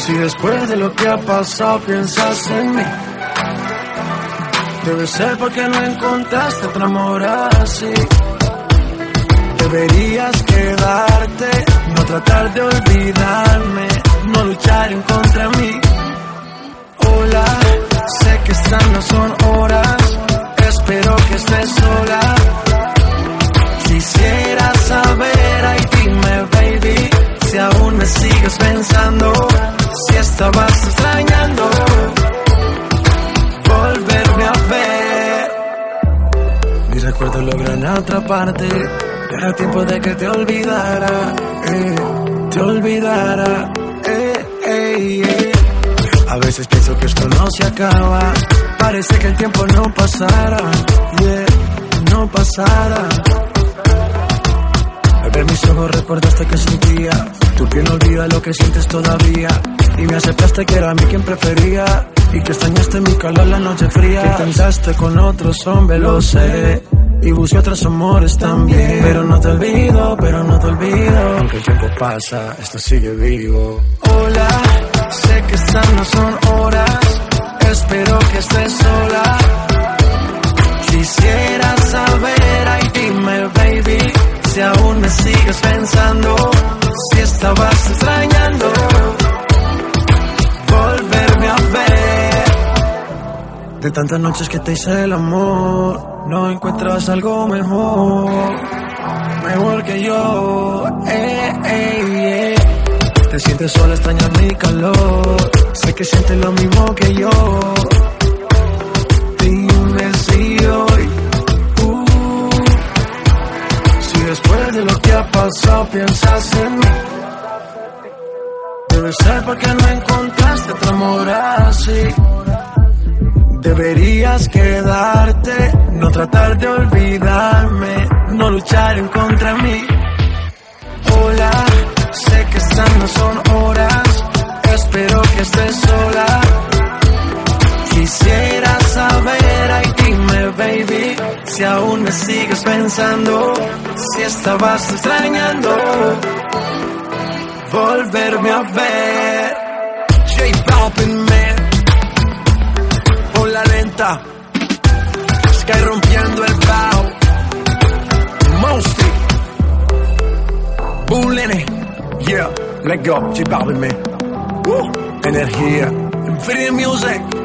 Si después de lo que ha pasado piensas en mí, debe ser porque no encontraste otra amor así. Deberías quedarte, no tratar de olvidarme, no luchar en contra mí. Sigues pensando, si estabas extrañando, volverme a ver. Mis recuerdos logran atraparte, era tiempo de que te olvidara, eh, te olvidara, eh, eh. A veces pienso que esto no se acaba, parece que el tiempo no pasara, no pasara. Al ver mis ojos recordaste que sentía Tu piel no olvida lo que sientes todavía Y me aceptaste que era a mí quien prefería Y que extrañaste mi calor la noche fría. Que pensaste con otros hombres, lo sé y busqué otros amores también. Pero no te olvido, pero no te olvido. Aunque el tiempo pasa, esto sigue vivo. Hola, sé que estas no son horas Espero que estés sola. Quisiera saber, ay dime baby Si aún me sigues pensando De tantas noches que te hice el amor No encuentras algo mejor. Mejor que yo eh, eh. Te sientes sola, extrañas mi calor. Sé que sientes lo mismo que yo. Dime si hoy uh, Si después de lo que ha pasado piensas en mí. Debe ser porque no encontraste otro amor así Deberías quedarte, no tratar de olvidarme, no luchar en contra mí. Hola, sé que estas no son horas, espero que estés sola. Quisiera saber, ay dime baby, si aún me sigues pensando, si estabas extrañando, volverme a ver. Lenta, Sky rompiendo el bajo, Mostly, Bulene, yeah, let go, J Balvin, man, Woo. energía, Free Music.